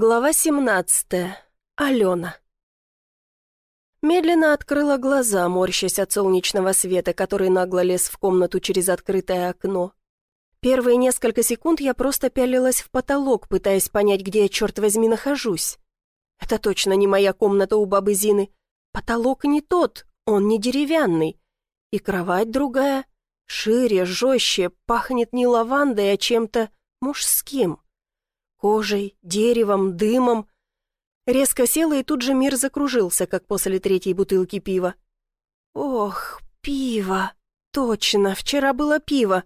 Глава 17. Алена. Медленно открыла глаза, морщась от солнечного света, который нагло лез в комнату через открытое окно. Первые несколько секунд я просто пялилась в потолок, пытаясь понять, где я, черт возьми, нахожусь. Это точно не моя комната у бабы Зины. Потолок не тот, он не деревянный. И кровать другая, шире, жестче, пахнет не лавандой, а чем-то мужским кожей, деревом, дымом. Резко села, и тут же мир закружился, как после третьей бутылки пива. Ох, пиво! Точно, вчера было пиво.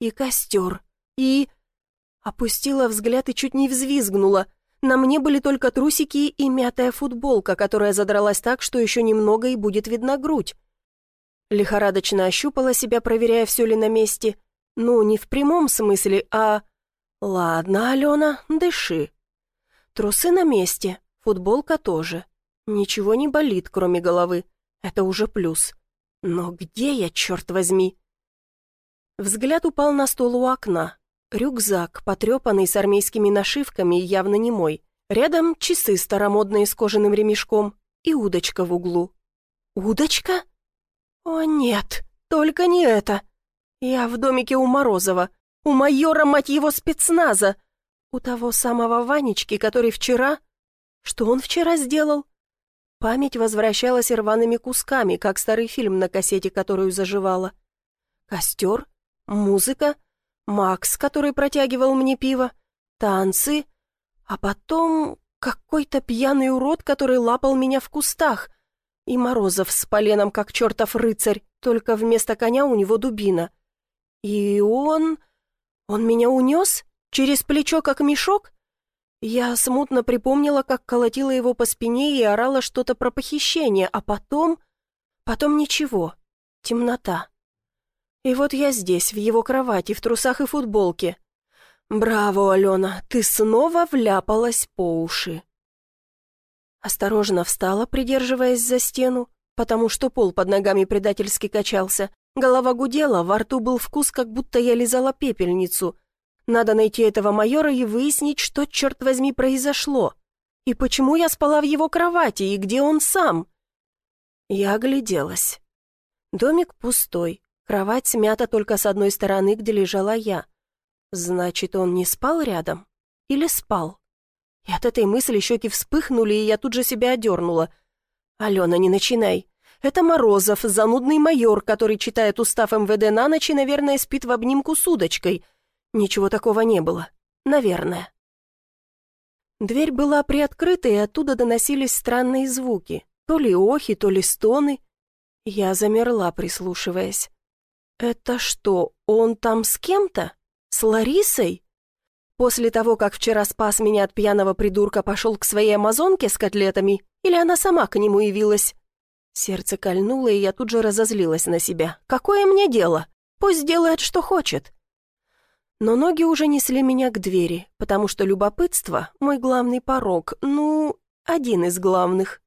И костер. И... Опустила взгляд и чуть не взвизгнула. На мне были только трусики и мятая футболка, которая задралась так, что еще немного и будет видна грудь. Лихорадочно ощупала себя, проверяя, все ли на месте. Ну, не в прямом смысле, а «Ладно, Алена, дыши. Трусы на месте, футболка тоже. Ничего не болит, кроме головы. Это уже плюс. Но где я, черт возьми?» Взгляд упал на стол у окна. Рюкзак, потрепанный с армейскими нашивками, явно не мой. Рядом часы старомодные с кожаным ремешком и удочка в углу. «Удочка? О нет, только не это. Я в домике у Морозова. У майора, мать его, спецназа! У того самого Ванечки, который вчера... Что он вчера сделал? Память возвращалась рваными кусками, как старый фильм на кассете, которую заживала. Костер, музыка, Макс, который протягивал мне пиво, танцы, а потом какой-то пьяный урод, который лапал меня в кустах, и Морозов с поленом, как чертов рыцарь, только вместо коня у него дубина. И он... Он меня унес? Через плечо, как мешок? Я смутно припомнила, как колотила его по спине и орала что-то про похищение, а потом... Потом ничего. Темнота. И вот я здесь, в его кровати, в трусах и футболке. Браво, Алена, ты снова вляпалась по уши. Осторожно встала, придерживаясь за стену, потому что пол под ногами предательски качался, Голова гудела, во рту был вкус, как будто я лизала пепельницу. Надо найти этого майора и выяснить, что, черт возьми, произошло. И почему я спала в его кровати, и где он сам? Я огляделась. Домик пустой, кровать смята только с одной стороны, где лежала я. Значит, он не спал рядом? Или спал? И от этой мысли щеки вспыхнули, и я тут же себя одернула. «Алена, не начинай. Это Морозов, занудный майор, который читает устав МВД на ночь и, наверное, спит в обнимку с удочкой. Ничего такого не было. Наверное. Дверь была приоткрыта, и оттуда доносились странные звуки. То ли охи, то ли стоны. Я замерла, прислушиваясь. «Это что, он там с кем-то? С Ларисой?» После того, как вчера спас меня от пьяного придурка, пошел к своей амазонке с котлетами, или она сама к нему явилась? Сердце кольнуло, и я тут же разозлилась на себя. «Какое мне дело? Пусть делает, что хочет». Но ноги уже несли меня к двери, потому что любопытство — мой главный порог, ну, один из главных.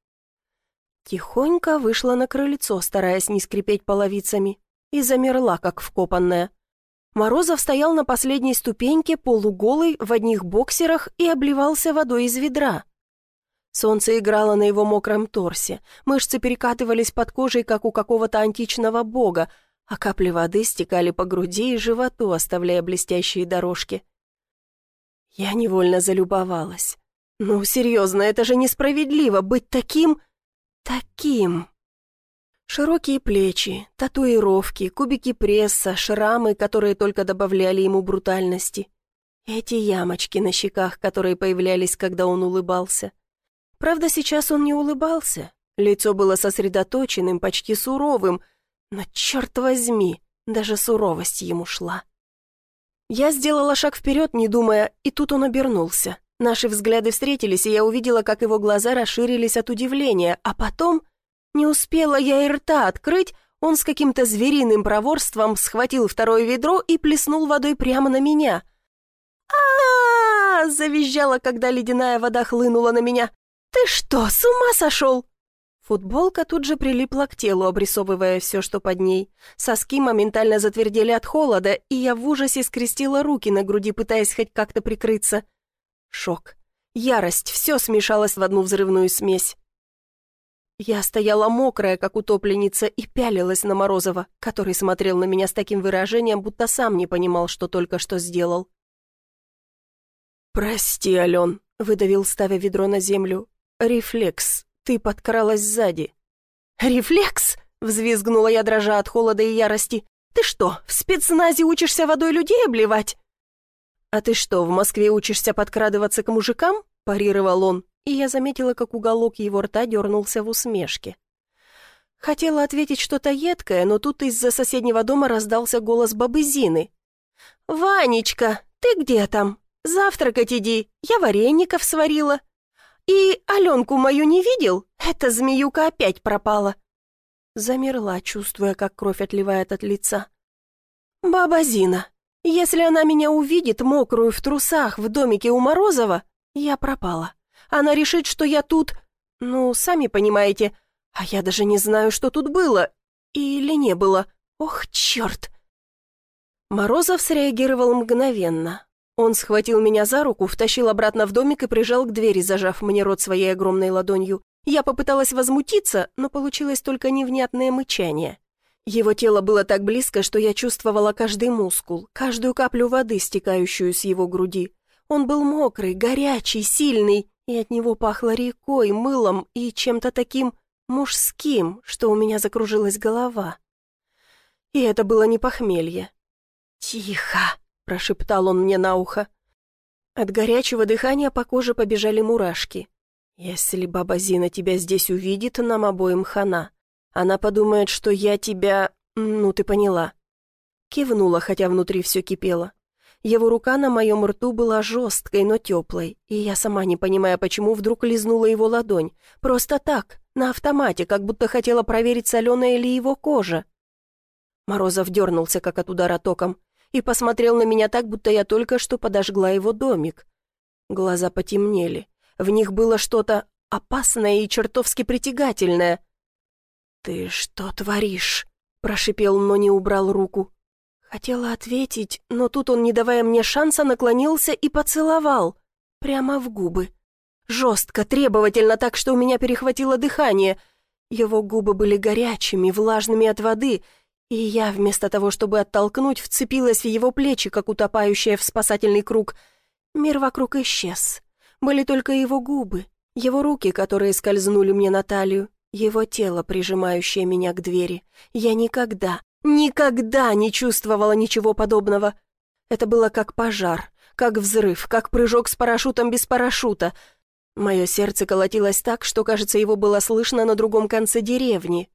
Тихонько вышла на крыльцо, стараясь не скрипеть половицами, и замерла, как вкопанная. Морозов стоял на последней ступеньке, полуголый, в одних боксерах и обливался водой из ведра. Солнце играло на его мокром торсе, мышцы перекатывались под кожей, как у какого-то античного бога, а капли воды стекали по груди и животу, оставляя блестящие дорожки. Я невольно залюбовалась. Ну, серьезно, это же несправедливо быть таким... таким. Широкие плечи, татуировки, кубики пресса, шрамы, которые только добавляли ему брутальности. Эти ямочки на щеках, которые появлялись, когда он улыбался — Правда, сейчас он не улыбался. Лицо было сосредоточенным, почти суровым, но, черт возьми, даже суровость ему шла. Я сделала шаг вперед, не думая, и тут он обернулся. Наши взгляды встретились, и я увидела, как его глаза расширились от удивления, а потом... Не успела я и рта открыть, он с каким-то звериным проворством схватил второе ведро и плеснул водой прямо на меня. а, завизжала, когда ледяная вода хлынула на меня. «Ты что, с ума сошел?» Футболка тут же прилипла к телу, обрисовывая все, что под ней. Соски моментально затвердели от холода, и я в ужасе скрестила руки на груди, пытаясь хоть как-то прикрыться. Шок. ярость, все смешалось в одну взрывную смесь. Я стояла мокрая, как утопленница, и пялилась на Морозова, который смотрел на меня с таким выражением, будто сам не понимал, что только что сделал. «Прости, Ален», — выдавил, ставя ведро на землю. «Рефлекс. Ты подкралась сзади». «Рефлекс?» — взвизгнула я, дрожа от холода и ярости. «Ты что, в спецназе учишься водой людей обливать?» «А ты что, в Москве учишься подкрадываться к мужикам?» — парировал он, и я заметила, как уголок его рта дернулся в усмешке. Хотела ответить что-то едкое, но тут из-за соседнего дома раздался голос бабы Зины. «Ванечка, ты где там? Завтракать иди, я вареников сварила». «И Аленку мою не видел? Эта змеюка опять пропала». Замерла, чувствуя, как кровь отливает от лица. «Баба Зина, если она меня увидит, мокрую в трусах, в домике у Морозова, я пропала. Она решит, что я тут... Ну, сами понимаете. А я даже не знаю, что тут было. Или не было. Ох, черт!» Морозов среагировал мгновенно. Он схватил меня за руку, втащил обратно в домик и прижал к двери, зажав мне рот своей огромной ладонью. Я попыталась возмутиться, но получилось только невнятное мычание. Его тело было так близко, что я чувствовала каждый мускул, каждую каплю воды, стекающую с его груди. Он был мокрый, горячий, сильный, и от него пахло рекой, мылом и чем-то таким мужским, что у меня закружилась голова. И это было не похмелье. «Тихо!» — прошептал он мне на ухо. От горячего дыхания по коже побежали мурашки. «Если баба Зина тебя здесь увидит, нам обоим хана. Она подумает, что я тебя... Ну, ты поняла». Кивнула, хотя внутри все кипело. Его рука на моем рту была жесткой, но теплой, и я сама не понимая, почему вдруг лизнула его ладонь. Просто так, на автомате, как будто хотела проверить, соленая ли его кожа. Морозов дернулся, как от удара током и посмотрел на меня так, будто я только что подожгла его домик. Глаза потемнели. В них было что-то опасное и чертовски притягательное. «Ты что творишь?» — прошипел, но не убрал руку. Хотела ответить, но тут он, не давая мне шанса, наклонился и поцеловал. Прямо в губы. Жестко, требовательно, так что у меня перехватило дыхание. Его губы были горячими, влажными от воды, и я, вместо того, чтобы оттолкнуть, вцепилась в его плечи, как утопающая в спасательный круг. Мир вокруг исчез. Были только его губы, его руки, которые скользнули мне на талию, его тело, прижимающее меня к двери. Я никогда, никогда не чувствовала ничего подобного. Это было как пожар, как взрыв, как прыжок с парашютом без парашюта. Мое сердце колотилось так, что, кажется, его было слышно на другом конце деревни.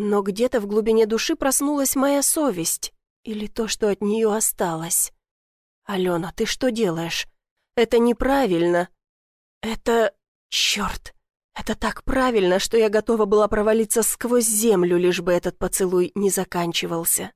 Но где-то в глубине души проснулась моя совесть. Или то, что от нее осталось. «Алена, ты что делаешь? Это неправильно. Это... Черт! Это так правильно, что я готова была провалиться сквозь землю, лишь бы этот поцелуй не заканчивался».